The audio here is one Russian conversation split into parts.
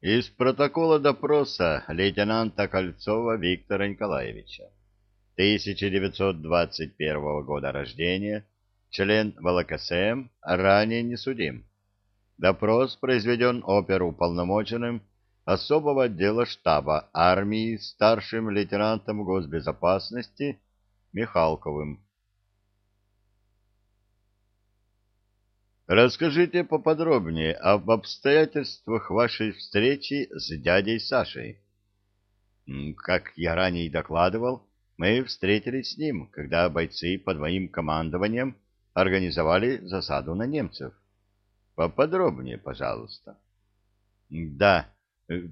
Из протокола допроса лейтенанта Кольцова Виктора Николаевича. 1921 года рождения, член ВЛКСМ, ранее не судим. Допрос произведен оперуполномоченным особого отдела штаба армии старшим лейтенантом госбезопасности Михалковым. Расскажите поподробнее об обстоятельствах вашей встречи с дядей Сашей. Как я ранее докладывал, мы встретились с ним, когда бойцы под моим командованием организовали засаду на немцев. Поподробнее, пожалуйста. Да,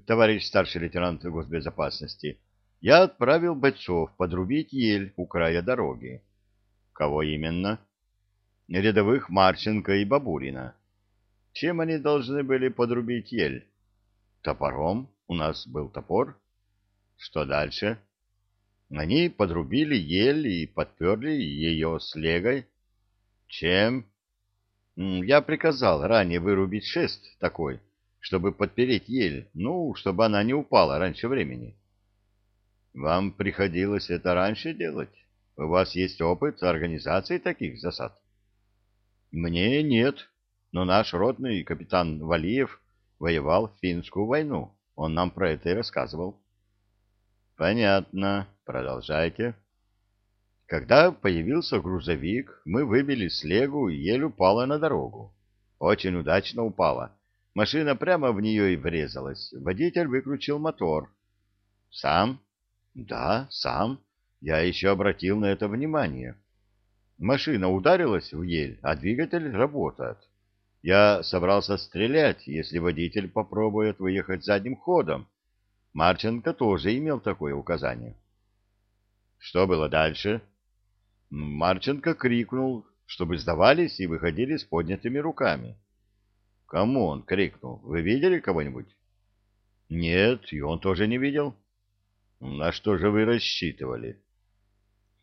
товарищ старший лейтенант госбезопасности, я отправил бойцов подрубить ель у края дороги. Кого именно? Рядовых Марченко и Бабурина. Чем они должны были подрубить ель? Топором. У нас был топор. Что дальше? Они подрубили ель и подперли ее слегой. Чем? Я приказал ранее вырубить шест такой, чтобы подпереть ель, ну, чтобы она не упала раньше времени. Вам приходилось это раньше делать? У вас есть опыт организации таких засад? Мне нет, но наш ротный капитан Валиев воевал в финскую войну. Он нам про это и рассказывал. Понятно. Продолжайте. Когда появился грузовик, мы выбили слегу, и ель упала на дорогу. Очень удачно упала. Машина прямо в нее и врезалась. Водитель выключил мотор. Сам? Да, сам. Я еще обратил на это внимание. Машина ударилась в ель, а двигатель работает. Я собрался стрелять, если водитель попробует выехать задним ходом. Марченко тоже имел такое указание. Что было дальше? Марченко крикнул, чтобы сдавались и выходили с поднятыми руками. Кому он крикнул? Вы видели кого-нибудь? Нет, и он тоже не видел. На что же вы рассчитывали?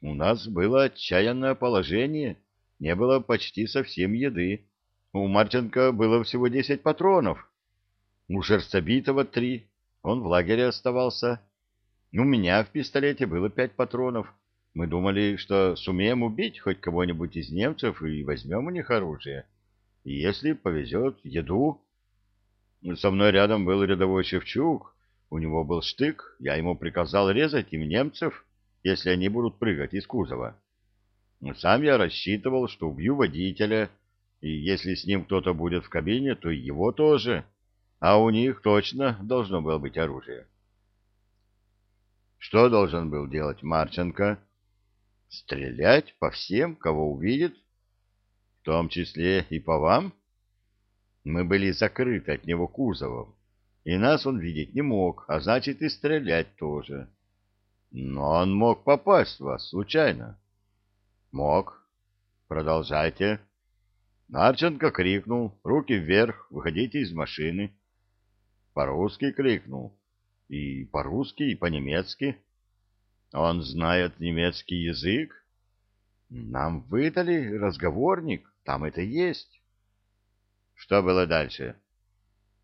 У нас было отчаянное положение, не было почти совсем еды. У Марченко было всего десять патронов. У Шерстобитова три, он в лагере оставался. У меня в пистолете было пять патронов. Мы думали, что сумеем убить хоть кого-нибудь из немцев и возьмем у них оружие. И если повезет, еду. Со мной рядом был рядовой Шевчук, у него был штык, я ему приказал резать им немцев если они будут прыгать из кузова. Сам я рассчитывал, что убью водителя, и если с ним кто-то будет в кабине, то его тоже, а у них точно должно было быть оружие. Что должен был делать Марченко? Стрелять по всем, кого увидит, в том числе и по вам? Мы были закрыты от него кузовом, и нас он видеть не мог, а значит и стрелять тоже. Но он мог попасть в вас случайно. Мог. Продолжайте. Нарченко крикнул. Руки вверх, выходите из машины. По-русски крикнул. И по-русски, и по-немецки. Он знает немецкий язык. Нам выдали разговорник, там это есть. Что было дальше?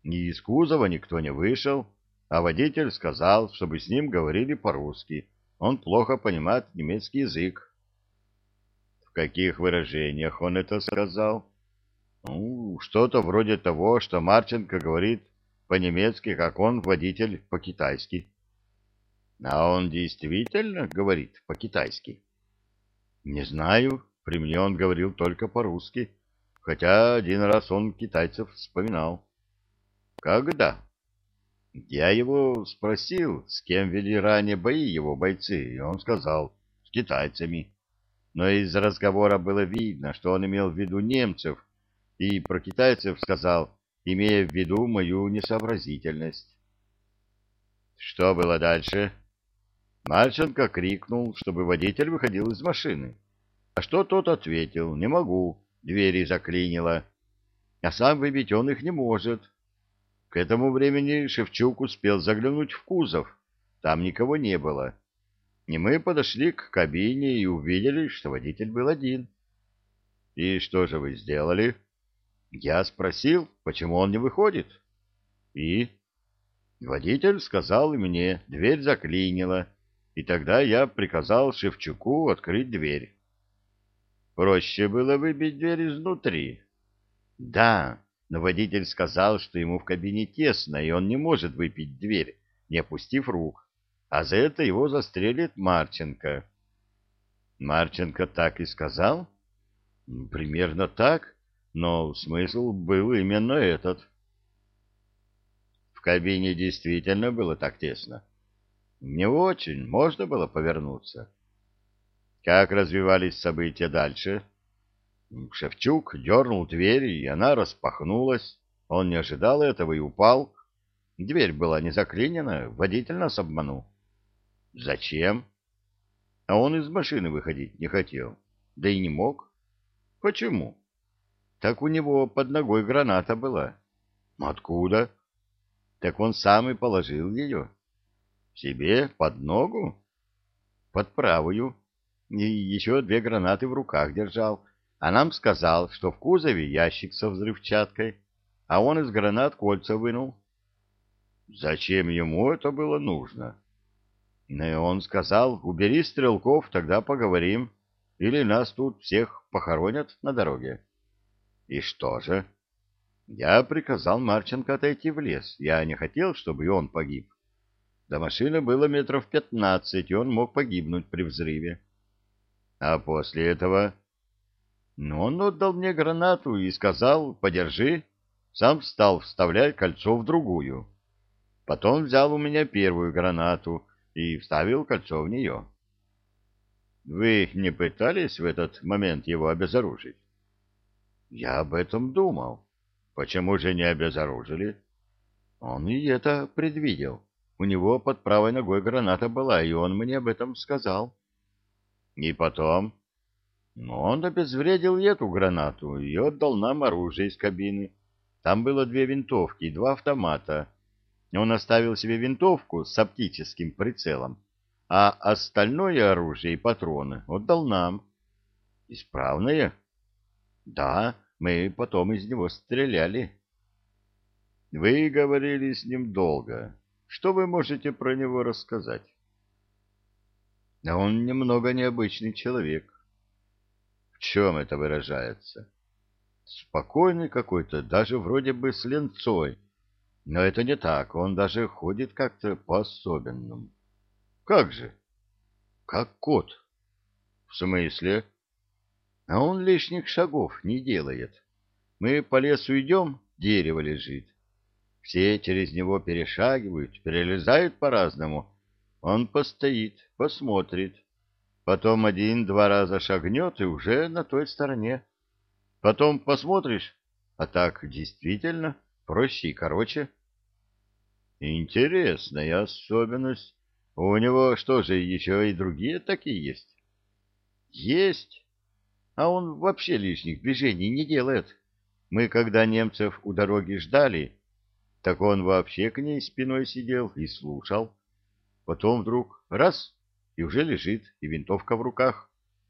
Ни из кузова никто не вышел а водитель сказал, чтобы с ним говорили по-русски. Он плохо понимает немецкий язык. В каких выражениях он это сказал? Ну, что-то вроде того, что Марченко говорит по-немецки, как он, водитель, по-китайски. А он действительно говорит по-китайски? Не знаю, при мне он говорил только по-русски, хотя один раз он китайцев вспоминал. Когда? Я его спросил, с кем вели ранее бои его бойцы, и он сказал, с китайцами. Но из разговора было видно, что он имел в виду немцев, и про китайцев сказал, имея в виду мою несообразительность. Что было дальше? Марченко крикнул, чтобы водитель выходил из машины. А что тот ответил? Не могу, двери заклинило. А сам выбить он их не может. К этому времени Шевчук успел заглянуть в кузов. Там никого не было. И мы подошли к кабине и увидели, что водитель был один. — И что же вы сделали? Я спросил, почему он не выходит. — И? Водитель сказал мне, дверь заклинила, и тогда я приказал Шевчуку открыть дверь. Проще было выбить дверь изнутри. Да, но водитель сказал, что ему в кабине тесно, и он не может выпить дверь, не опустив рук, а за это его застрелит Марченко. Марченко так и сказал? Примерно так, но смысл был именно этот. В кабине действительно было так тесно. Не очень, можно было повернуться. Как развивались события дальше? Шевчук дернул дверь, и она распахнулась. Он не ожидал этого и упал. Дверь была не заклинена, водитель нас обманул. Зачем? А он из машины выходить не хотел. Да и не мог. Почему? Так у него под ногой граната была. Откуда? Так он сам и положил ее. Себе под ногу? Под правую и еще две гранаты в руках держал, а нам сказал, что в кузове ящик со взрывчаткой, а он из гранат кольца вынул. Зачем ему это было нужно? Ну и он сказал, убери стрелков, тогда поговорим, или нас тут всех похоронят на дороге. И что же? Я приказал Марченко отойти в лес, я не хотел, чтобы и он погиб. До машины было метров пятнадцать, и он мог погибнуть при взрыве. А после этого... Ну, он отдал мне гранату и сказал, подержи. Сам стал вставлять кольцо в другую. Потом взял у меня первую гранату и вставил кольцо в нее. Вы не пытались в этот момент его обезоружить? Я об этом думал. Почему же не обезоружили? Он и это предвидел. У него под правой ногой граната была, и он мне об этом сказал. И потом... Но он обезвредил эту гранату и отдал нам оружие из кабины. Там было две винтовки и два автомата. Он оставил себе винтовку с оптическим прицелом, а остальное оружие и патроны отдал нам. Исправное? Да, мы потом из него стреляли. Вы говорили с ним долго. Что вы можете про него рассказать? Он немного необычный человек. Чем это выражается? Спокойный какой-то, даже вроде бы с ленцой. Но это не так, он даже ходит как-то по-особенному. Как же? Как кот. В смысле? А он лишних шагов не делает. Мы по лесу идем, дерево лежит. Все через него перешагивают, перелезают по-разному, он постоит, посмотрит. Потом один-два раза шагнет и уже на той стороне. Потом посмотришь, а так действительно проще и короче. Интересная особенность. У него что же, еще и другие такие есть? Есть. А он вообще лишних движений не делает. Мы, когда немцев у дороги ждали, так он вообще к ней спиной сидел и слушал. Потом вдруг раз, и уже лежит, и винтовка в руках.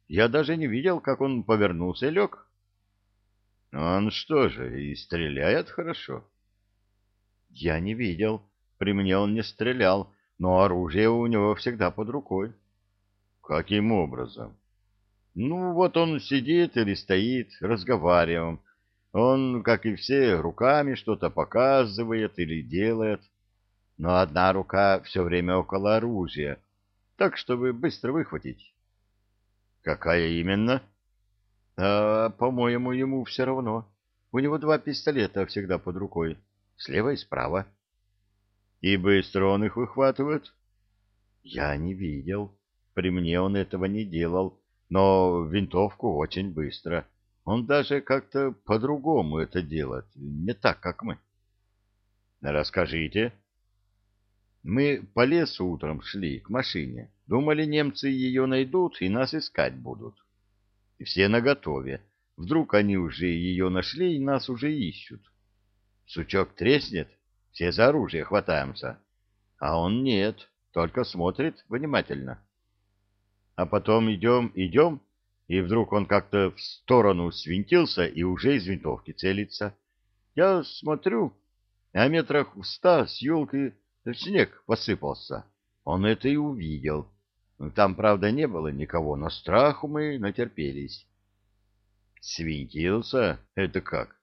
Я даже не видел, как он повернулся и лег. Он что же, и стреляет хорошо? Я не видел. При мне он не стрелял, но оружие у него всегда под рукой. Каким образом? Ну, вот он сидит или стоит, разговариваем. Он, как и все, руками что-то показывает или делает но одна рука все время около оружия, так, чтобы быстро выхватить. Какая именно? А, по-моему, ему все равно. У него два пистолета всегда под рукой, слева и справа. И быстро он их выхватывает? Я не видел. При мне он этого не делал, но винтовку очень быстро. Он даже как-то по-другому это делает, не так, как мы. Расскажите. Мы по лесу утром шли к машине. Думали, немцы ее найдут и нас искать будут. И все наготове. Вдруг они уже ее нашли и нас уже ищут. Сучок треснет, все за оружие хватаемся. А он нет, только смотрит внимательно. А потом идем, идем, и вдруг он как-то в сторону свинтился и уже из винтовки целится. Я смотрю, а метрах в ста с елки снег посыпался. Он это и увидел. Там, правда, не было никого, но страху мы натерпелись. Свинтился? Это как?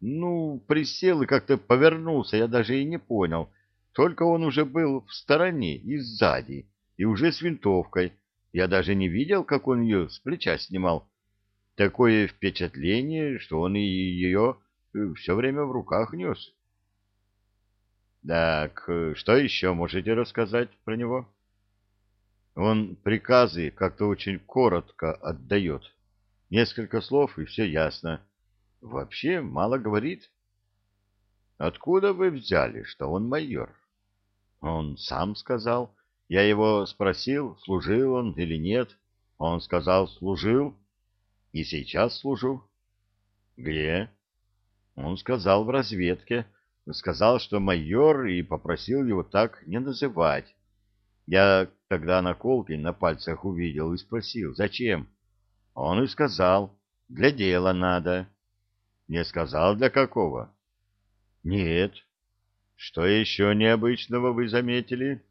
Ну, присел и как-то повернулся, я даже и не понял. Только он уже был в стороне и сзади, и уже с винтовкой. Я даже не видел, как он ее с плеча снимал. Такое впечатление, что он и ее э, все время в руках нес. Так, что еще можете рассказать про него? Он приказы как-то очень коротко отдает. Несколько слов, и все ясно. Вообще мало говорит. Откуда вы взяли, что он майор? Он сам сказал. Я его спросил, служил он или нет. Он сказал, служил. И сейчас служу. Где? Он сказал в разведке. Сказал, что майор, и попросил его так не называть. Я тогда наколки на пальцах увидел и спросил, зачем? Он и сказал, для дела надо. Не сказал, для какого? Нет. Что еще необычного вы заметили?